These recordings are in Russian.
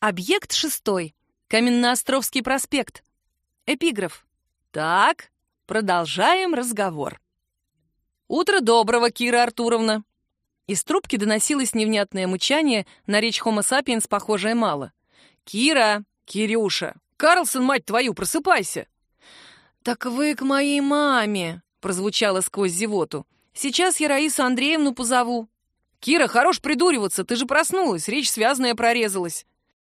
Объект шестой. Каменноостровский проспект. Эпиграф. Так, продолжаем разговор. «Утро доброго, Кира Артуровна!» Из трубки доносилось невнятное мычание, на речь Homo sapiens похожее мало. «Кира! Кирюша! Карлсон, мать твою, просыпайся!» «Так вы к моей маме!» — прозвучало сквозь зевоту. «Сейчас я Раису Андреевну позову». «Кира, хорош придуриваться, ты же проснулась, речь связанная прорезалась».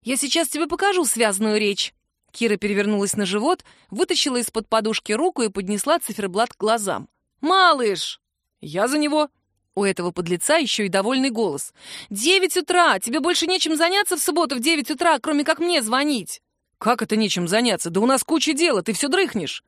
«Я сейчас тебе покажу связанную речь». Кира перевернулась на живот, вытащила из-под подушки руку и поднесла циферблат к глазам. «Малыш!» «Я за него!» У этого подлеца еще и довольный голос. «Девять утра! Тебе больше нечем заняться в субботу в девять утра, кроме как мне звонить!» «Как это нечем заняться? Да у нас куча дела, ты все дрыхнешь!»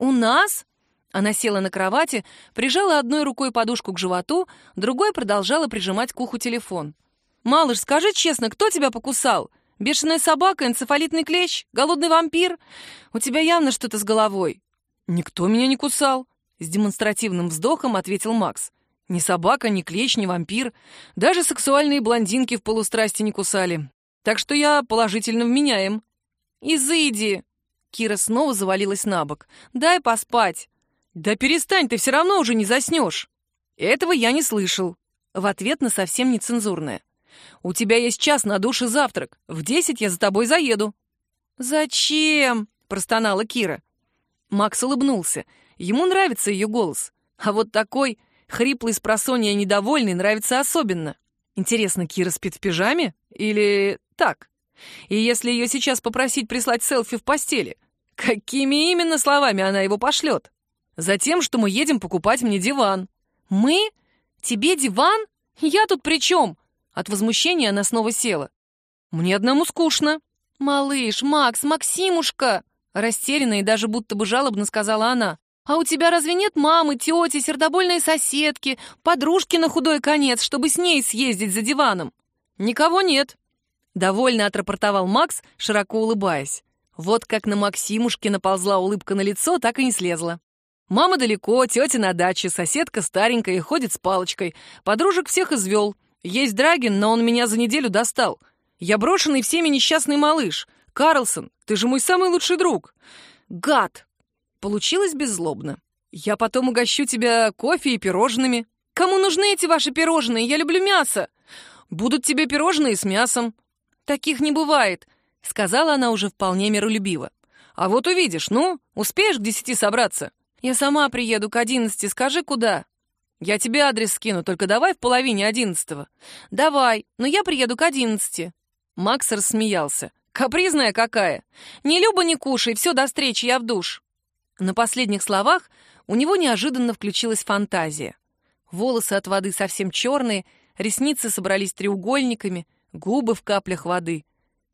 «У нас?» Она села на кровати, прижала одной рукой подушку к животу, другой продолжала прижимать к уху телефон. «Малыш, скажи честно, кто тебя покусал? Бешеная собака, энцефалитный клещ, голодный вампир? У тебя явно что-то с головой». «Никто меня не кусал», — с демонстративным вздохом ответил Макс. Ни собака, ни клещ, ни вампир. Даже сексуальные блондинки в полустрасти не кусали. Так что я положительно вменяем. «Изыди!» Кира снова завалилась на бок. «Дай поспать!» «Да перестань, ты все равно уже не заснешь!» Этого я не слышал. В ответ на совсем нецензурное. «У тебя есть час на душ и завтрак. В десять я за тобой заеду». «Зачем?» — простонала Кира. Макс улыбнулся. Ему нравится ее голос. А вот такой Хриплый с просонья недовольный нравится особенно. Интересно, Кира спит в пижаме? Или так? И если ее сейчас попросить прислать селфи в постели, какими именно словами она его пошлет? Затем, что мы едем покупать мне диван. Мы? Тебе диван? Я тут при чем? От возмущения она снова села. Мне одному скучно. Малыш, Макс, Максимушка! Растерянно и даже будто бы жалобно сказала она. А у тебя разве нет мамы, тети, сердобольной соседки, подружки на худой конец, чтобы с ней съездить за диваном? Никого нет. Довольно отрапортовал Макс, широко улыбаясь. Вот как на Максимушке наползла улыбка на лицо, так и не слезла. Мама далеко, тетя на даче, соседка старенькая и ходит с палочкой. Подружек всех извел. Есть Драгин, но он меня за неделю достал. Я брошенный всеми несчастный малыш. Карлсон, ты же мой самый лучший друг. Гад! Получилось беззлобно. Я потом угощу тебя кофе и пирожными. Кому нужны эти ваши пирожные? Я люблю мясо. Будут тебе пирожные с мясом. Таких не бывает, сказала она уже вполне миролюбиво. А вот увидишь, ну, успеешь к десяти собраться? Я сама приеду к одиннадцати, скажи, куда? Я тебе адрес скину, только давай в половине одиннадцатого. Давай, но я приеду к одиннадцати. Макс рассмеялся. Капризная какая. Не люба, не кушай, все, до встречи, я в душ. На последних словах у него неожиданно включилась фантазия. Волосы от воды совсем черные, ресницы собрались треугольниками, губы в каплях воды.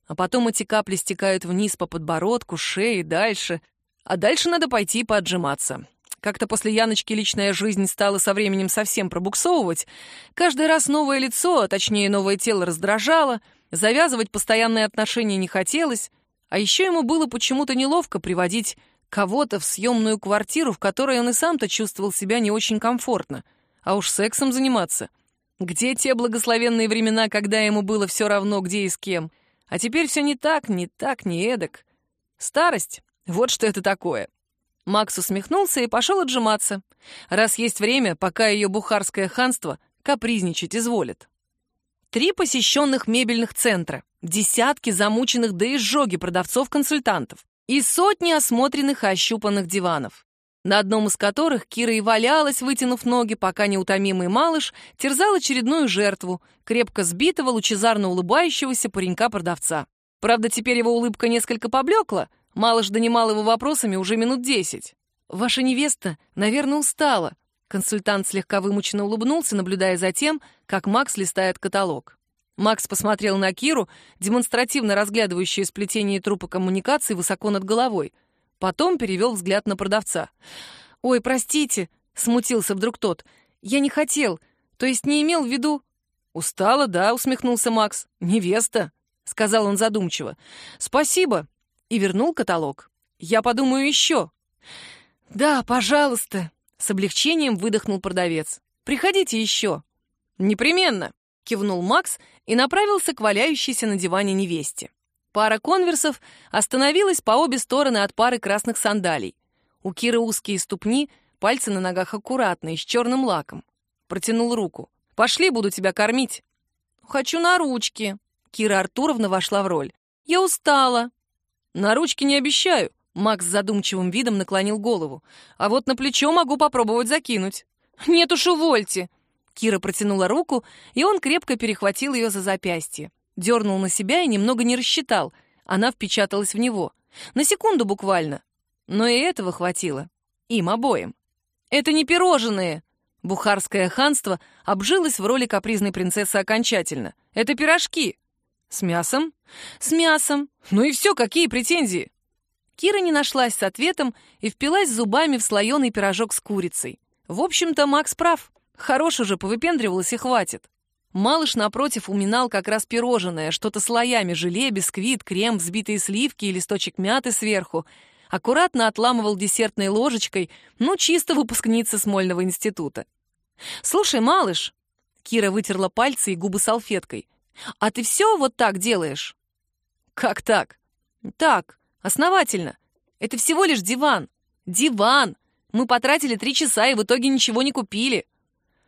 А потом эти капли стекают вниз по подбородку, шее, дальше. А дальше надо пойти поотжиматься. Как-то после Яночки личная жизнь стала со временем совсем пробуксовывать. Каждый раз новое лицо, а точнее новое тело раздражало, завязывать постоянные отношения не хотелось, а еще ему было почему-то неловко приводить кого-то в съемную квартиру, в которой он и сам-то чувствовал себя не очень комфортно. А уж сексом заниматься. Где те благословенные времена, когда ему было все равно, где и с кем? А теперь все не так, не так, не эдак. Старость — вот что это такое. Макс усмехнулся и пошел отжиматься. Раз есть время, пока ее бухарское ханство капризничать изволит. Три посещенных мебельных центра, десятки замученных до изжоги продавцов-консультантов, и сотни осмотренных и ощупанных диванов, на одном из которых Кира и валялась, вытянув ноги, пока неутомимый малыш терзал очередную жертву, крепко сбитого, лучезарно улыбающегося паренька-продавца. Правда, теперь его улыбка несколько поблекла, малыш донимал его вопросами уже минут десять. «Ваша невеста, наверное, устала», Консультант слегка вымученно улыбнулся, наблюдая за тем, как Макс листает каталог. Макс посмотрел на Киру, демонстративно разглядывающую сплетение трупа коммуникации высоко над головой. Потом перевел взгляд на продавца. «Ой, простите», — смутился вдруг тот. «Я не хотел, то есть не имел в виду...» «Устала, да», — усмехнулся Макс. «Невеста», — сказал он задумчиво. «Спасибо», — и вернул каталог. «Я подумаю еще». «Да, пожалуйста», — с облегчением выдохнул продавец. «Приходите еще». «Непременно», — кивнул Макс и направился к валяющейся на диване невесте. Пара конверсов остановилась по обе стороны от пары красных сандалий. У Киры узкие ступни, пальцы на ногах аккуратные, с черным лаком. Протянул руку. «Пошли, буду тебя кормить». «Хочу на ручки». Кира Артуровна вошла в роль. «Я устала». «На ручки не обещаю», Макс задумчивым видом наклонил голову. «А вот на плечо могу попробовать закинуть». «Нет уж, увольте!» Кира протянула руку, и он крепко перехватил ее за запястье. Дернул на себя и немного не рассчитал. Она впечаталась в него. На секунду буквально. Но и этого хватило. Им обоим. «Это не пирожные!» Бухарское ханство обжилось в роли капризной принцессы окончательно. «Это пирожки!» «С мясом?» «С мясом! Ну и все, какие претензии?» Кира не нашлась с ответом и впилась зубами в слоеный пирожок с курицей. В общем-то, Макс прав. Хорош уже, повыпендривалась и хватит. Малыш, напротив, уминал как раз пирожное, что-то слоями, желе, бисквит, крем, взбитые сливки и листочек мяты сверху. Аккуратно отламывал десертной ложечкой, ну, чисто выпускница Смольного института. «Слушай, малыш!» Кира вытерла пальцы и губы салфеткой. «А ты все вот так делаешь?» «Как так?» «Так, основательно. Это всего лишь диван. Диван! Мы потратили три часа и в итоге ничего не купили».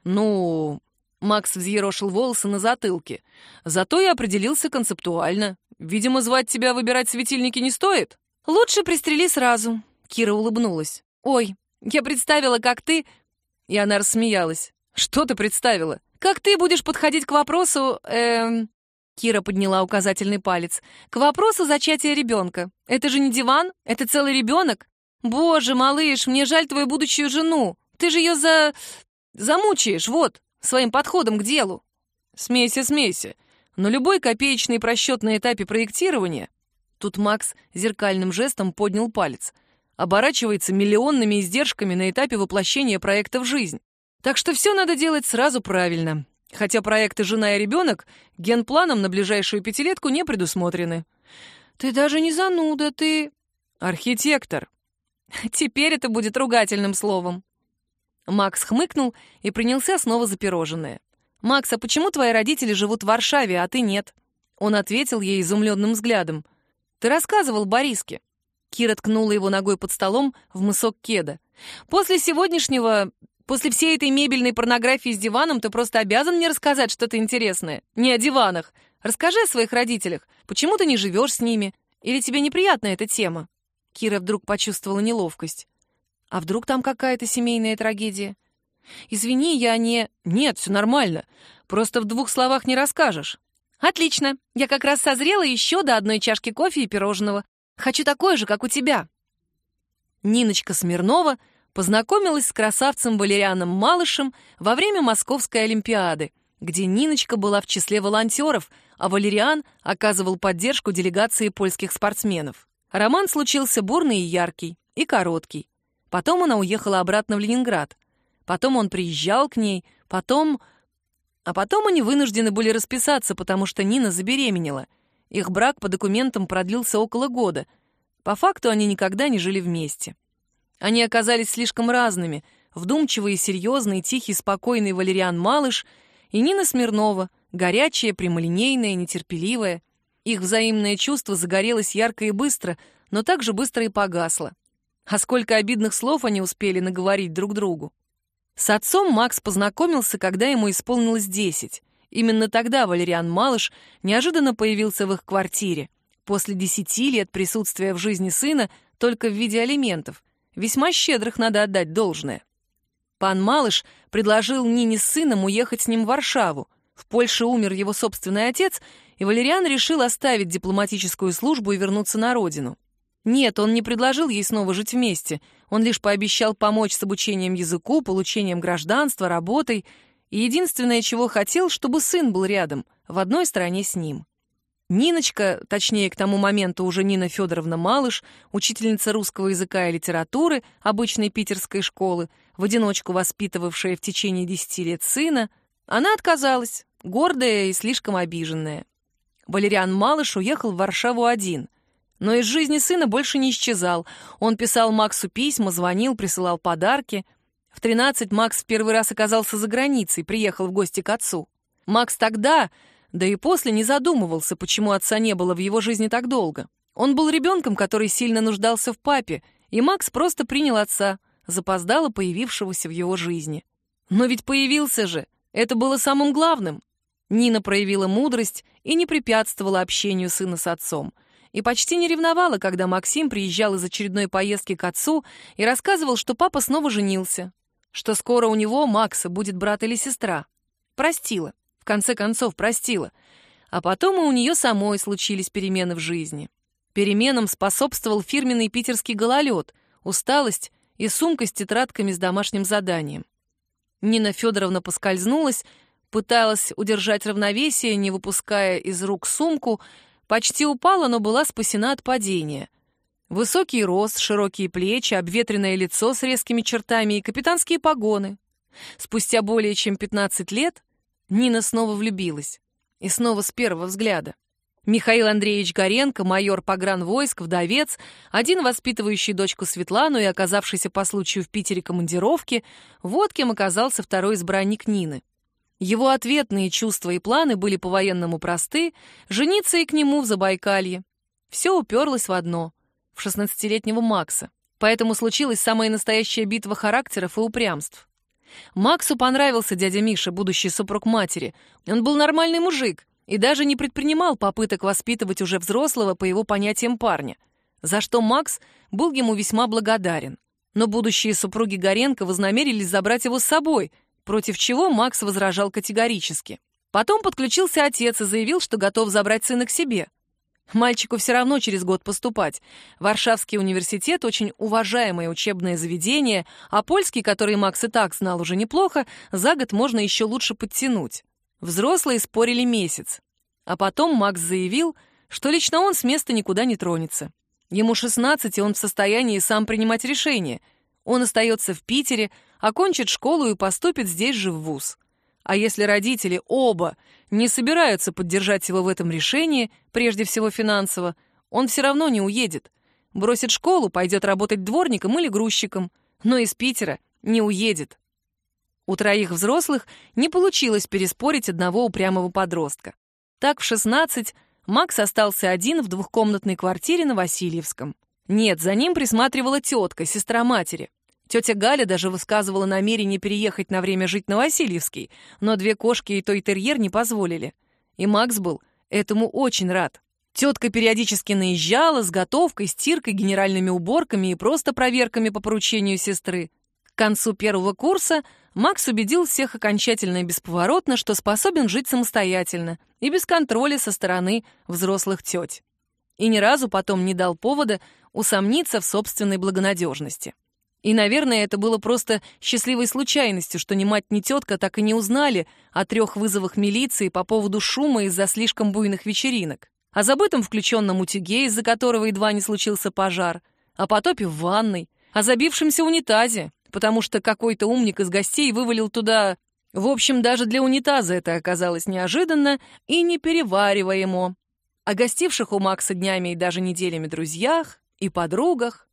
«Ну, Макс взъерошил волосы на затылке. «Зато я определился концептуально. Видимо, звать тебя выбирать светильники не стоит?» «Лучше пристрели сразу», — Кира улыбнулась. «Ой, я представила, как ты...» И она рассмеялась. «Что ты представила? Как ты будешь подходить к вопросу... эм...» Кира подняла указательный палец. «К вопросу зачатия ребенка. Это же не диван, это целый ребенок. Боже, малыш, мне жаль твою будущую жену. Ты же ее за... замучаешь, вот» своим подходом к делу. Смейся, смейся. Но любой копеечный просчет на этапе проектирования, тут Макс зеркальным жестом поднял палец, оборачивается миллионными издержками на этапе воплощения проекта в жизнь. Так что все надо делать сразу правильно. Хотя проекты «Жена и ребенок» генпланом на ближайшую пятилетку не предусмотрены. Ты даже не зануда, ты... Архитектор. Теперь это будет ругательным словом. Макс хмыкнул и принялся снова за пирожное. «Макс, а почему твои родители живут в Варшаве, а ты нет?» Он ответил ей изумленным взглядом. «Ты рассказывал Бориске». Кира ткнула его ногой под столом в мысок кеда. «После сегодняшнего... После всей этой мебельной порнографии с диваном ты просто обязан мне рассказать что-то интересное. Не о диванах. Расскажи о своих родителях. Почему ты не живешь с ними? Или тебе неприятна эта тема?» Кира вдруг почувствовала неловкость. А вдруг там какая-то семейная трагедия? Извини, я не... Нет, все нормально. Просто в двух словах не расскажешь. Отлично. Я как раз созрела еще до одной чашки кофе и пирожного. Хочу такое же, как у тебя. Ниночка Смирнова познакомилась с красавцем Валерианом Малышем во время Московской Олимпиады, где Ниночка была в числе волонтеров, а Валериан оказывал поддержку делегации польских спортсменов. Роман случился бурный и яркий, и короткий. Потом она уехала обратно в Ленинград. Потом он приезжал к ней. Потом... А потом они вынуждены были расписаться, потому что Нина забеременела. Их брак по документам продлился около года. По факту они никогда не жили вместе. Они оказались слишком разными. Вдумчивый, серьезный, тихий, спокойный Валериан Малыш и Нина Смирнова, горячая, прямолинейная, нетерпеливая. Их взаимное чувство загорелось ярко и быстро, но также быстро и погасло. А сколько обидных слов они успели наговорить друг другу. С отцом Макс познакомился, когда ему исполнилось 10. Именно тогда Валериан Малыш неожиданно появился в их квартире. После 10 лет присутствия в жизни сына только в виде алиментов. Весьма щедрых надо отдать должное. Пан Малыш предложил Нине с сыном уехать с ним в Варшаву. В Польше умер его собственный отец, и Валериан решил оставить дипломатическую службу и вернуться на родину. Нет, он не предложил ей снова жить вместе. Он лишь пообещал помочь с обучением языку, получением гражданства, работой. И единственное, чего хотел, чтобы сын был рядом, в одной стране с ним. Ниночка, точнее, к тому моменту уже Нина Федоровна Малыш, учительница русского языка и литературы обычной питерской школы, в одиночку воспитывавшая в течение десяти лет сына, она отказалась, гордая и слишком обиженная. Валериан Малыш уехал в Варшаву один. Но из жизни сына больше не исчезал. Он писал Максу письма, звонил, присылал подарки. В 13 Макс в первый раз оказался за границей, приехал в гости к отцу. Макс тогда, Да и после не задумывался, почему отца не было в его жизни так долго. Он был ребенком, который сильно нуждался в папе, и Макс просто принял отца, запоздало появившегося в его жизни. Но ведь появился же, это было самым главным. Нина проявила мудрость и не препятствовала общению сына с отцом. И почти не ревновала, когда Максим приезжал из очередной поездки к отцу и рассказывал, что папа снова женился, что скоро у него, Макса, будет брат или сестра. Простила. В конце концов, простила. А потом и у нее самой случились перемены в жизни. Переменам способствовал фирменный питерский гололед, усталость и сумка с тетрадками с домашним заданием. Нина Федоровна поскользнулась, пыталась удержать равновесие, не выпуская из рук сумку, почти упала, но была спасена от падения. Высокий рост, широкие плечи, обветренное лицо с резкими чертами и капитанские погоны. Спустя более чем 15 лет Нина снова влюбилась. И снова с первого взгляда. Михаил Андреевич Горенко, майор погранвойск, вдовец, один воспитывающий дочку Светлану и оказавшийся по случаю в Питере командировки, вот кем оказался второй избранник Нины. Его ответные чувства и планы были по-военному просты, жениться и к нему в Забайкалье. Все уперлось в одно — в 16-летнего Макса. Поэтому случилась самая настоящая битва характеров и упрямств. Максу понравился дядя Миша, будущий супруг матери. Он был нормальный мужик, и даже не предпринимал попыток воспитывать уже взрослого по его понятиям парня, за что Макс был ему весьма благодарен. Но будущие супруги Горенко вознамерились забрать его с собой, против чего Макс возражал категорически. Потом подключился отец и заявил, что готов забрать сына к себе. Мальчику все равно через год поступать. Варшавский университет — очень уважаемое учебное заведение, а польский, который Макс и так знал уже неплохо, за год можно еще лучше подтянуть. Взрослые спорили месяц. А потом Макс заявил, что лично он с места никуда не тронется. Ему 16, и он в состоянии сам принимать решения. Он остается в Питере, окончит школу и поступит здесь же в ВУЗ. А если родители оба не собираются поддержать его в этом решении, прежде всего финансово, он все равно не уедет. Бросит школу, пойдет работать дворником или грузчиком, но из Питера не уедет. У троих взрослых не получилось переспорить одного упрямого подростка. Так в 16 Макс остался один в двухкомнатной квартире на Васильевском. Нет, за ним присматривала тетка, сестра матери. Тетя Галя даже высказывала намерение переехать на время жить на Васильевский, но две кошки и той терьер не позволили. И Макс был этому очень рад. Тетка периодически наезжала с готовкой, стиркой, генеральными уборками и просто проверками по поручению сестры. К концу первого курса Макс убедил всех окончательно и бесповоротно, что способен жить самостоятельно и без контроля со стороны взрослых теть. И ни разу потом не дал повода усомниться в собственной благонадежности. И, наверное, это было просто счастливой случайностью, что ни мать, ни тетка так и не узнали о трех вызовах милиции по поводу шума из-за слишком буйных вечеринок, о забытом включенном утюге, из-за которого едва не случился пожар, о потопе в ванной, о забившемся унитазе, потому что какой-то умник из гостей вывалил туда... В общем, даже для унитаза это оказалось неожиданно и неперевариваемо. О гостивших у Макса днями и даже неделями друзьях и подругах.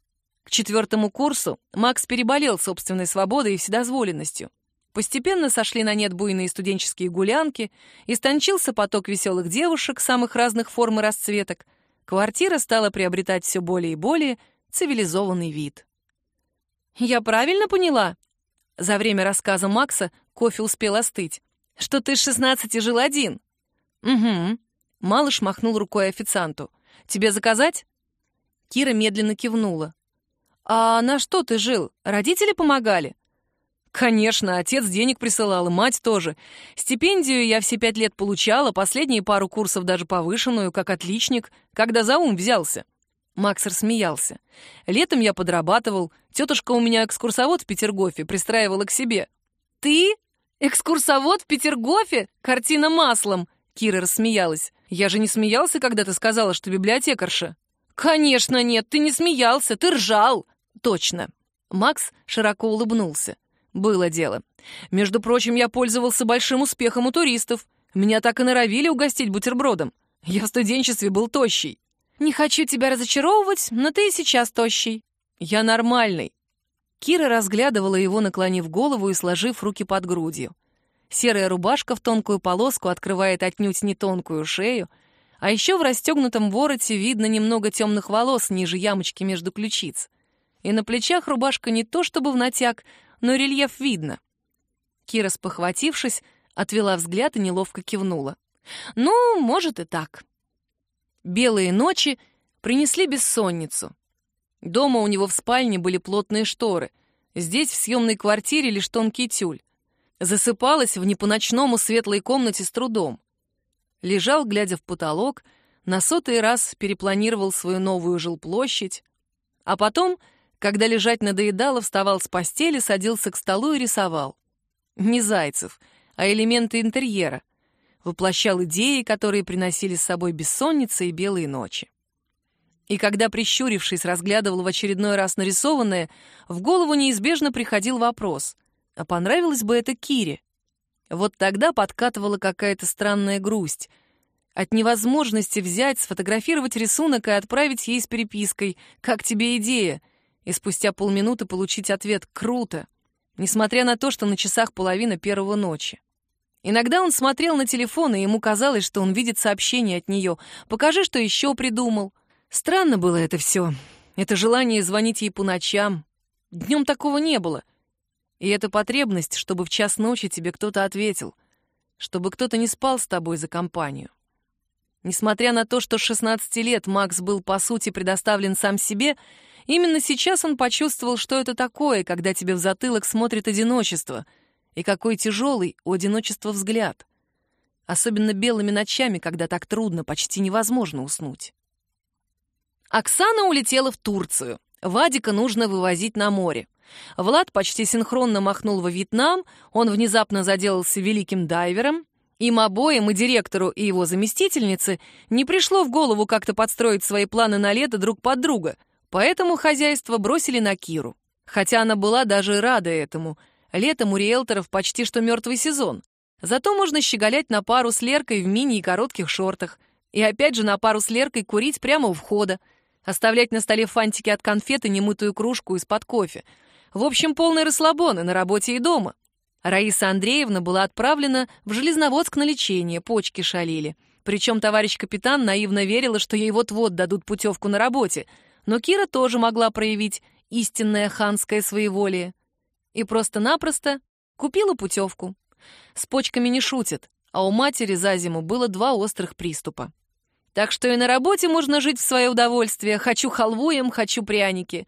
К четвертому курсу Макс переболел собственной свободой и вседозволенностью. Постепенно сошли на нет буйные студенческие гулянки, истончился поток веселых девушек самых разных форм и расцветок. Квартира стала приобретать все более и более цивилизованный вид. «Я правильно поняла?» За время рассказа Макса кофе успел остыть. «Что ты с шестнадцати жил один?» «Угу». Малыш махнул рукой официанту. «Тебе заказать?» Кира медленно кивнула. «А на что ты жил? Родители помогали?» «Конечно, отец денег присылал, и мать тоже. Стипендию я все пять лет получала, последние пару курсов даже повышенную, как отличник, когда за ум взялся. Макс рассмеялся. «Летом я подрабатывал. Тетушка у меня экскурсовод в Петергофе, пристраивала к себе». «Ты? Экскурсовод в Петергофе? Картина маслом!» Кира рассмеялась. «Я же не смеялся, когда ты сказала, что библиотекарша». «Конечно нет, ты не смеялся, ты ржал!» «Точно». Макс широко улыбнулся. «Было дело. Между прочим, я пользовался большим успехом у туристов. Меня так и норовили угостить бутербродом. Я в студенчестве был тощий. «Не хочу тебя разочаровывать, но ты и сейчас тощий». «Я нормальный». Кира разглядывала его, наклонив голову и сложив руки под грудью. Серая рубашка в тонкую полоску открывает отнюдь не тонкую шею, а еще в расстегнутом вороте видно немного темных волос ниже ямочки между ключиц. И на плечах рубашка не то чтобы в натяг, но рельеф видно. Кира, спохватившись, отвела взгляд и неловко кивнула. «Ну, может и так». Белые ночи принесли бессонницу. Дома у него в спальне были плотные шторы. Здесь, в съемной квартире, лишь тонкий тюль. Засыпалась в не по-ночному светлой комнате с трудом. Лежал, глядя в потолок, на сотый раз перепланировал свою новую жилплощадь. А потом, когда лежать надоедало, вставал с постели, садился к столу и рисовал. Не Зайцев, а элементы интерьера. Воплощал идеи, которые приносили с собой бессонница и белые ночи. И когда, прищурившись, разглядывал в очередной раз нарисованное, в голову неизбежно приходил вопрос, а понравилось бы это Кире? Вот тогда подкатывала какая-то странная грусть. От невозможности взять, сфотографировать рисунок и отправить ей с перепиской «Как тебе идея?» И спустя полминуты получить ответ «Круто!» несмотря на то, что на часах половина первого ночи. Иногда он смотрел на телефон, и ему казалось, что он видит сообщение от нее. «Покажи, что еще придумал». Странно было это все. Это желание звонить ей по ночам. Днем такого не было. И эта потребность, чтобы в час ночи тебе кто-то ответил. Чтобы кто-то не спал с тобой за компанию. Несмотря на то, что с 16 лет Макс был, по сути, предоставлен сам себе, именно сейчас он почувствовал, что это такое, когда тебе в затылок смотрит одиночество, и какой тяжелый у одиночества взгляд. Особенно белыми ночами, когда так трудно, почти невозможно уснуть. Оксана улетела в Турцию. Вадика нужно вывозить на море. Влад почти синхронно махнул во Вьетнам, он внезапно заделался великим дайвером, им обоим, и директору, и его заместительнице, не пришло в голову как-то подстроить свои планы на лето друг под друга, поэтому хозяйство бросили на Киру. Хотя она была даже рада этому. Летом у риэлторов почти что мертвый сезон. Зато можно щеголять на пару с Леркой в мини и коротких шортах. И опять же на пару с Леркой курить прямо у входа. Оставлять на столе фантики от конфеты, немытую кружку из-под кофе. В общем, полный расслабон и на работе, и дома. Раиса Андреевна была отправлена в Железноводск на лечение, почки шалили. Причем товарищ капитан наивно верила, что ей вот-вот дадут путевку на работе, но Кира тоже могла проявить истинное ханское своеволие. И просто-напросто купила путевку. С почками не шутят, а у матери за зиму было два острых приступа. Так что и на работе можно жить в свое удовольствие. Хочу халву им, хочу пряники.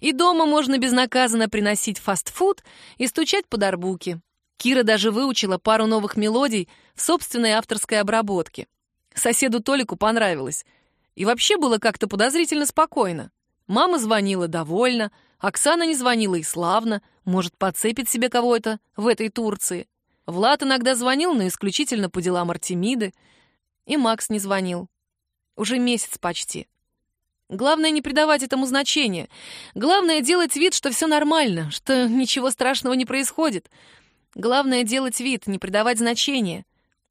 И дома можно безнаказанно приносить фастфуд и стучать под арбуки. Кира даже выучила пару новых мелодий в собственной авторской обработке. Соседу Толику понравилось. И вообще было как-то подозрительно спокойно. Мама звонила довольно, Оксана не звонила и славно, может, подцепит себе кого-то в этой Турции. Влад иногда звонил, но исключительно по делам Артемиды. И Макс не звонил. Уже месяц почти. Главное не придавать этому значения. Главное делать вид, что все нормально, что ничего страшного не происходит. Главное делать вид, не придавать значения.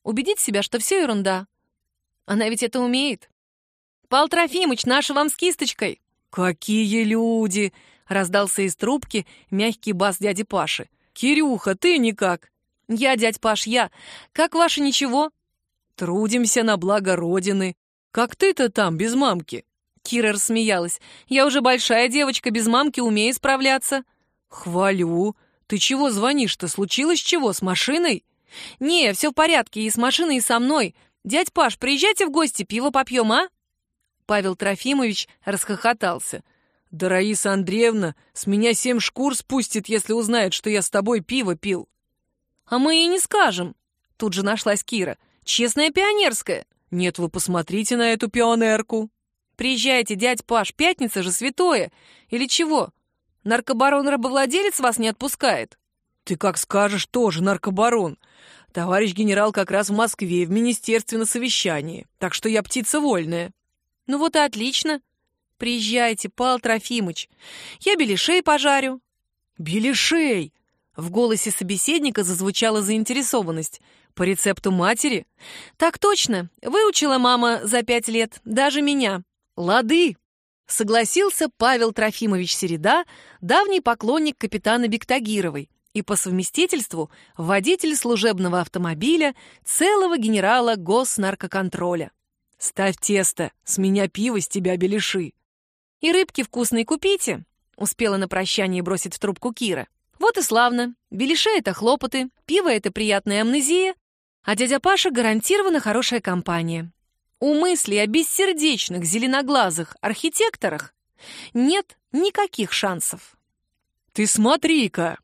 Убедить себя, что все ерунда. Она ведь это умеет. «Пал Трофимыч, наша вам с кисточкой!» «Какие люди!» — раздался из трубки мягкий бас дяди Паши. «Кирюха, ты никак!» «Я, дядь Паш, я. Как ваше ничего?» «Трудимся на благо Родины. Как ты-то там, без мамки?» Кира рассмеялась. «Я уже большая девочка, без мамки умею справляться». «Хвалю. Ты чего звонишь-то? Случилось чего, с машиной?» «Не, все в порядке, и с машиной, и со мной. Дядь Паш, приезжайте в гости, пиво попьем, а?» Павел Трофимович расхохотался. «Да Раиса Андреевна с меня семь шкур спустит, если узнает, что я с тобой пиво пил». «А мы ей не скажем», — тут же нашлась Кира. «Честная пионерская». «Нет, вы посмотрите на эту пионерку». Приезжайте, дядь Паш, пятница же святое. Или чего? Наркобарон-рабовладелец вас не отпускает? Ты как скажешь, тоже наркобарон. Товарищ генерал как раз в Москве, в министерстве на совещании. Так что я птица вольная. Ну вот и отлично. Приезжайте, Пал Трофимыч. Я беляшей пожарю. Беляшей! В голосе собеседника зазвучала заинтересованность. По рецепту матери? Так точно. Выучила мама за пять лет, даже меня. «Лады!» — согласился Павел Трофимович Середа, давний поклонник капитана Бектагировой, и по совместительству водитель служебного автомобиля целого генерала госнаркоконтроля. «Ставь тесто, с меня пиво, с тебя беляши». «И рыбки вкусные купите», — успела на прощание бросить в трубку Кира. «Вот и славно. Беляши — это хлопоты, пиво — это приятная амнезия, а дядя Паша гарантированно хорошая компания. У мыслей о бессердечных, зеленоглазых архитекторах нет никаких шансов. «Ты смотри-ка!»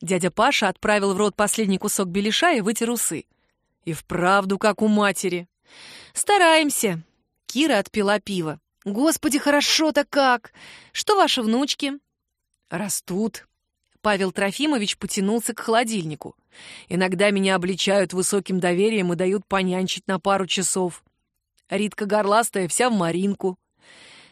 Дядя Паша отправил в рот последний кусок беляша и вытер усы. «И вправду, как у матери!» «Стараемся!» Кира отпила пиво. «Господи, хорошо-то как! Что ваши внучки?» «Растут!» Павел Трофимович потянулся к холодильнику. «Иногда меня обличают высоким доверием и дают понянчить на пару часов. Ритка горластая вся в Маринку».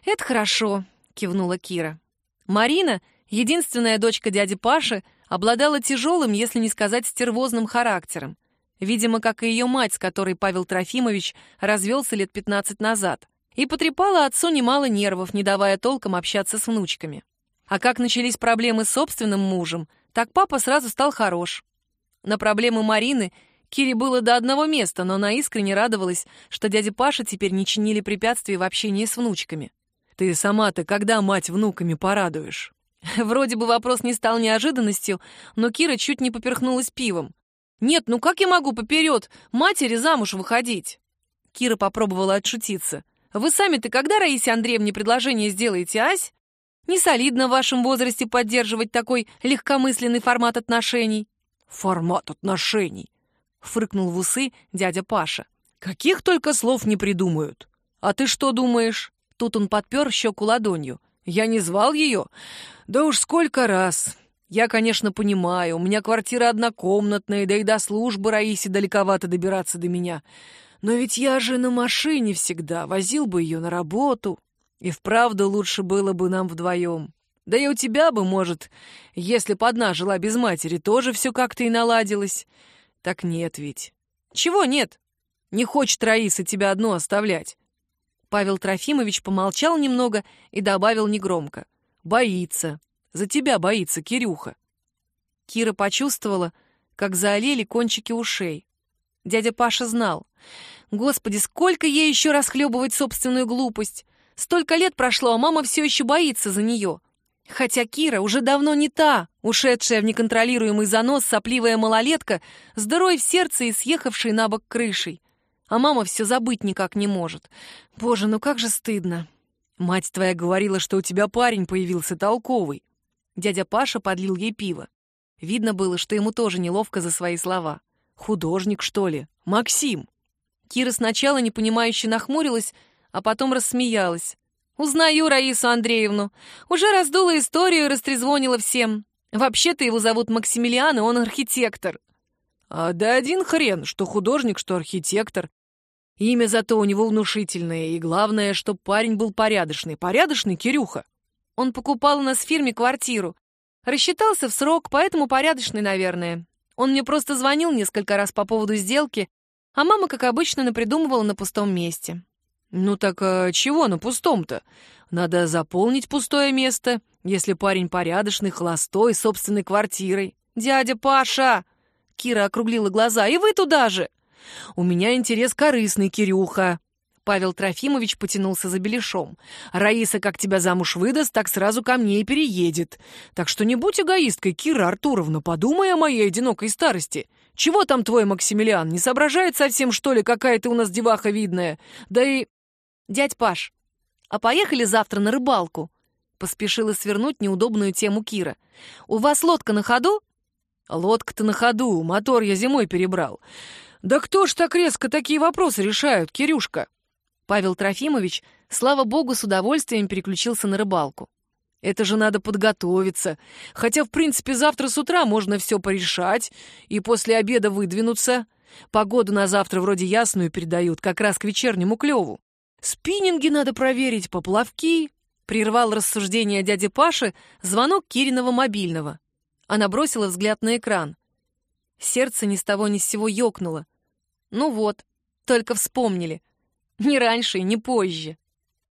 «Это хорошо», — кивнула Кира. Марина, единственная дочка дяди Паши, обладала тяжелым, если не сказать стервозным характером. Видимо, как и ее мать, с которой Павел Трофимович развелся лет 15 назад. И потрепала отцу немало нервов, не давая толком общаться с внучками. А как начались проблемы с собственным мужем, так папа сразу стал хорош. На проблемы Марины Кире было до одного места, но она искренне радовалась, что дядя Паша теперь не чинили препятствий в общении с внучками. «Ты сама-то когда мать внуками порадуешь?» Вроде бы вопрос не стал неожиданностью, но Кира чуть не поперхнулась пивом. «Нет, ну как я могу поперед матери замуж выходить?» Кира попробовала отшутиться. «Вы сами-то когда Раисе Андреевне предложение сделаете, ась? Не солидно в вашем возрасте поддерживать такой легкомысленный формат отношений». «Формат отношений», — фрыкнул в усы дядя Паша. «Каких только слов не придумают. А ты что думаешь?» Тут он подпер щеку ладонью. «Я не звал ее? Да уж сколько раз. Я, конечно, понимаю, у меня квартира однокомнатная, да и до службы Раисе далековато добираться до меня. Но ведь я же на машине всегда, возил бы ее на работу. И вправду лучше было бы нам вдвоем. Да и у тебя бы, может, если б одна жила без матери, тоже все как-то и наладилось. Так нет ведь. Чего нет? Не хочет Раиса тебя одну оставлять. Павел Трофимович помолчал немного и добавил негромко. «Боится. За тебя боится, Кирюха». Кира почувствовала, как заолели кончики ушей. Дядя Паша знал. Господи, сколько ей еще расхлебывать собственную глупость! Столько лет прошло, а мама все еще боится за нее. Хотя Кира уже давно не та, ушедшая в неконтролируемый занос сопливая малолетка, с дырой в сердце и съехавшей на бок крышей а мама все забыть никак не может. Боже, ну как же стыдно. Мать твоя говорила, что у тебя парень появился толковый. Дядя Паша подлил ей пиво. Видно было, что ему тоже неловко за свои слова. Художник, что ли? Максим. Кира сначала непонимающе нахмурилась, а потом рассмеялась. «Узнаю Раису Андреевну. Уже раздула историю и растрезвонила всем. Вообще-то его зовут Максимилиан, и он архитектор». «А да один хрен, что художник, что архитектор. Имя зато у него внушительное, и главное, что парень был порядочный. Порядочный Кирюха. Он покупал у нас в фирме квартиру. Рассчитался в срок, поэтому порядочный, наверное. Он мне просто звонил несколько раз по поводу сделки, а мама, как обычно, напридумывала на пустом месте. Ну так а чего на пустом-то? Надо заполнить пустое место, если парень порядочный, холостой, собственной квартирой. Дядя Паша! Кира округлила глаза. И вы туда же! У меня интерес корыстный, Кирюха. Павел Трофимович потянулся за беляшом. «Раиса, как тебя замуж выдаст, так сразу ко мне и переедет. Так что не будь эгоисткой, Кира Артуровна, подумай о моей одинокой старости. Чего там твой Максимилиан, не соображает совсем, что ли, какая ты у нас деваха видная? Да и...» «Дядь Паш, а поехали завтра на рыбалку?» Поспешила свернуть неудобную тему Кира. «У вас лодка на ходу?» «Лодка-то на ходу, мотор я зимой перебрал. «Да кто ж так резко такие вопросы решают, Кирюшка?» Павел Трофимович, слава богу, с удовольствием переключился на рыбалку. «Это же надо подготовиться. Хотя, в принципе, завтра с утра можно все порешать и после обеда выдвинуться. Погоду на завтра вроде ясную передают, как раз к вечернему клеву. Спиннинги надо проверить, поплавки». Прервал рассуждение дяди Паши звонок Кириного мобильного. Она бросила взгляд на экран. Сердце ни с того ни с сего ёкнуло. Ну вот, только вспомнили. Не раньше не позже.